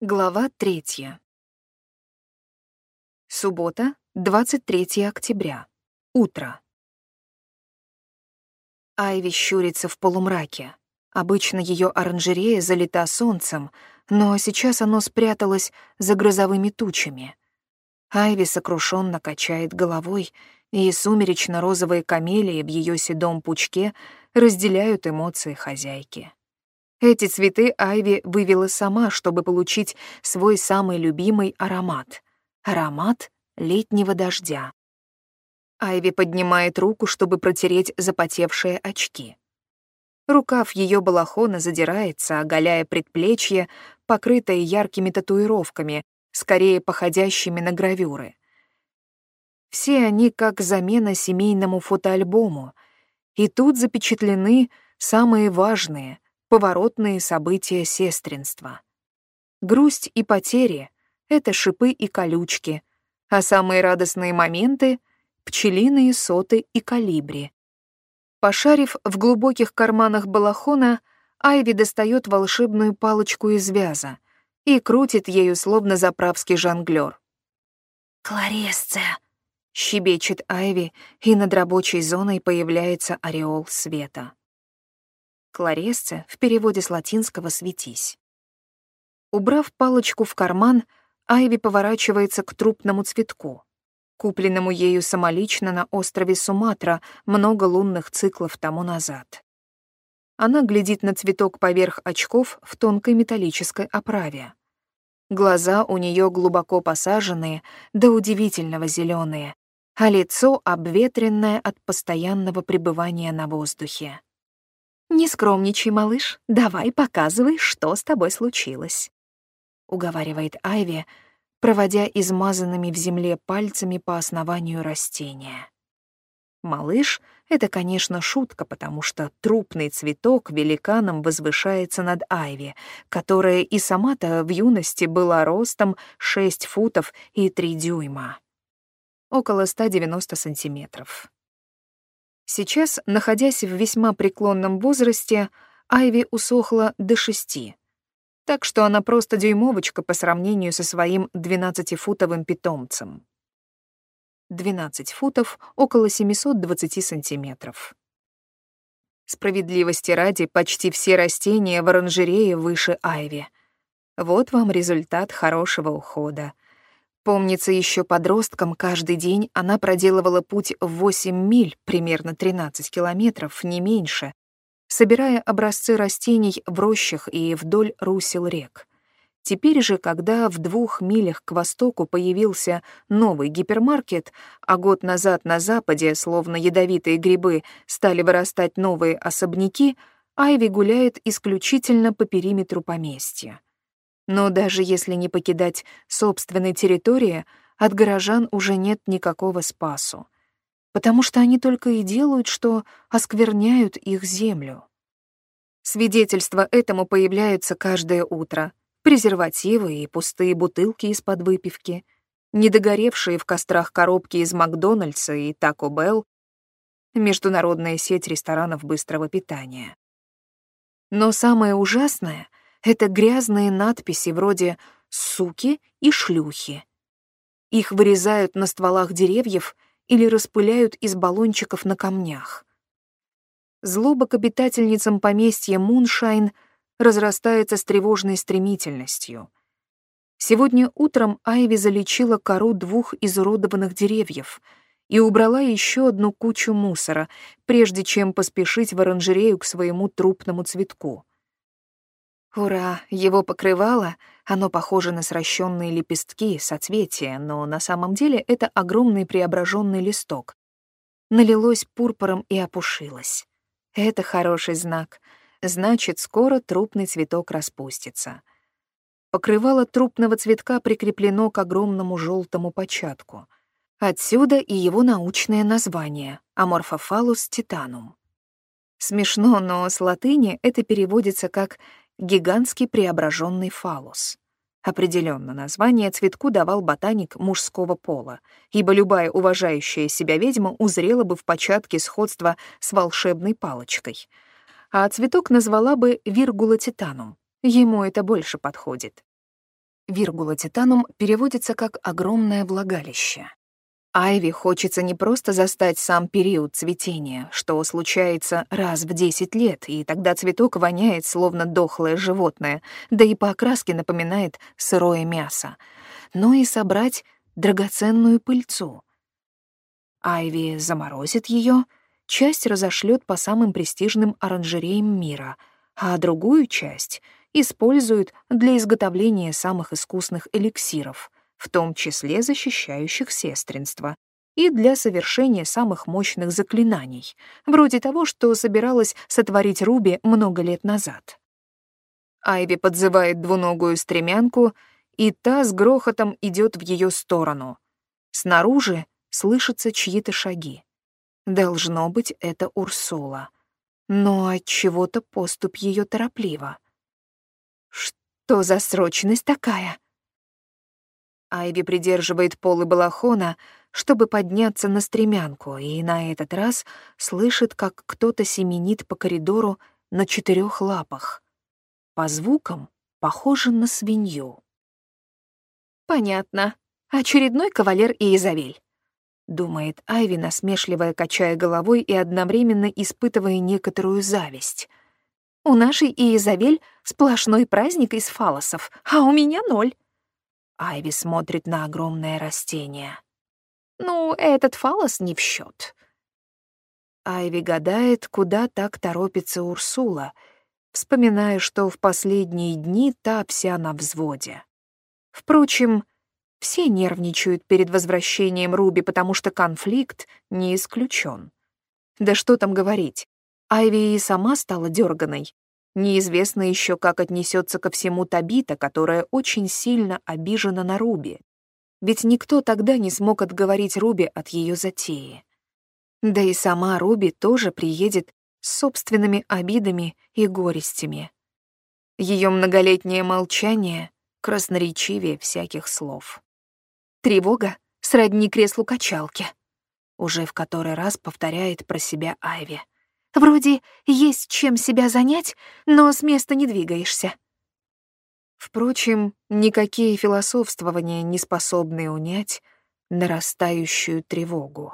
Глава третья. Суббота, 23 октября. Утро. Айви щурится в полумраке. Обычно ее оранжерея залита солнцем, но сейчас оно спряталось за грозовыми тучами. Айви сокрушенно качает головой, и сумеречно-розовые камелии в ее седом пучке разделяют эмоции хозяйки. Эти цветы Айви вывела сама, чтобы получить свой самый любимый аромат — аромат летнего дождя. Айви поднимает руку, чтобы протереть запотевшие очки. Рукав ее балахона задирается, оголяя предплечье, покрытое яркими татуировками, скорее походящими на гравюры. Все они как замена семейному фотоальбому, и тут запечатлены самые важные — поворотные события сестринства. Грусть и потери — это шипы и колючки, а самые радостные моменты — пчелиные соты и калибри. Пошарив в глубоких карманах балахона, Айви достает волшебную палочку из вяза и крутит ею словно заправский жонглёр. «Кларесция!» — щебечет Айви, и над рабочей зоной появляется ореол света. Кларесце в переводе с латинского «светись». Убрав палочку в карман, Айви поворачивается к трупному цветку, купленному ею самолично на острове Суматра много лунных циклов тому назад. Она глядит на цветок поверх очков в тонкой металлической оправе. Глаза у нее глубоко посаженные, да удивительного зеленые, а лицо обветренное от постоянного пребывания на воздухе. «Не скромничай, малыш, давай показывай, что с тобой случилось», — уговаривает Айви, проводя измазанными в земле пальцами по основанию растения. Малыш — это, конечно, шутка, потому что трупный цветок великаном возвышается над Айви, которая и сама-то в юности была ростом 6 футов и 3 дюйма. Около 190 сантиметров. Сейчас, находясь в весьма преклонном возрасте, Айви усохла до шести. Так что она просто дюймовочка по сравнению со своим двенадцатифутовым питомцем. 12 футов — около 720 сантиметров. Справедливости ради, почти все растения в оранжерее выше Айви. Вот вам результат хорошего ухода — Помнится, еще подростком каждый день она проделывала путь в 8 миль, примерно 13 километров, не меньше, собирая образцы растений в рощах и вдоль русел рек. Теперь же, когда в двух милях к востоку появился новый гипермаркет, а год назад на западе, словно ядовитые грибы, стали вырастать новые особняки, Айви гуляет исключительно по периметру поместья. Но даже если не покидать собственной территории, от горожан уже нет никакого спасу, потому что они только и делают, что оскверняют их землю. Свидетельства этому появляются каждое утро. Презервативы и пустые бутылки из-под выпивки, недогоревшие в кострах коробки из Макдональдса и Тако Белл, международная сеть ресторанов быстрого питания. Но самое ужасное — это грязные надписи вроде «суки» и «шлюхи». Их вырезают на стволах деревьев или распыляют из баллончиков на камнях. Злоба к обитательницам поместья Муншайн разрастается с тревожной стремительностью. Сегодня утром Айви залечила кору двух изуродованных деревьев и убрала еще одну кучу мусора, прежде чем поспешить в оранжерею к своему трупному цветку. Ура, его покрывало, оно похоже на сращенные лепестки, соцветия, но на самом деле это огромный преображенный листок. Налилось пурпуром и опушилось. Это хороший знак. Значит, скоро трупный цветок распустится. Покрывало трупного цветка прикреплено к огромному желтому початку. Отсюда и его научное название — Amorphophallus titanum. Смешно, но с латыни это переводится как гигантский преображенный фалос. Определенно, название цветку давал ботаник мужского пола, ибо любая уважающая себя ведьма узрела бы в початке сходства с волшебной палочкой. А цветок назвала бы виргула титанум. Ему это больше подходит. виргула титанум переводится как «огромное влагалище». Айви хочется не просто застать сам период цветения, что случается раз в 10 лет, и тогда цветок воняет, словно дохлое животное, да и по окраске напоминает сырое мясо, но и собрать драгоценную пыльцу. Айви заморозит ее, часть разошлет по самым престижным оранжереям мира, а другую часть используют для изготовления самых искусных эликсиров — в том числе защищающих сестринство, и для совершения самых мощных заклинаний, вроде того, что собиралась сотворить Руби много лет назад. Айви подзывает двуногую стремянку, и та с грохотом идет в ее сторону. Снаружи слышатся чьи-то шаги. Должно быть, это Урсула. Но от чего-то поступь ее торопливо. Что за срочность такая? Айви придерживает полы балахона, чтобы подняться на стремянку, и на этот раз слышит, как кто-то семенит по коридору на четырех лапах. По звукам похоже на свинью. «Понятно. Очередной кавалер Иезавель», — думает Айви, насмешливая, качая головой и одновременно испытывая некоторую зависть. «У нашей Иезавель сплошной праздник из фалосов, а у меня ноль». Айви смотрит на огромное растение. Ну, этот фалос не в счет. Айви гадает, куда так торопится Урсула, вспоминая, что в последние дни та вся на взводе. Впрочем, все нервничают перед возвращением Руби, потому что конфликт не исключен. Да что там говорить, Айви и сама стала дерганой, Неизвестно еще, как отнесется ко всему Табита, которая очень сильно обижена на Руби. Ведь никто тогда не смог отговорить Руби от ее затеи. Да и сама Руби тоже приедет с собственными обидами и горестями. Ее многолетнее молчание красноречивее всяких слов. Тревога сродни креслу качалки. Уже в который раз повторяет про себя Айви. Вроде есть чем себя занять, но с места не двигаешься. Впрочем, никакие философствования не способны унять нарастающую тревогу.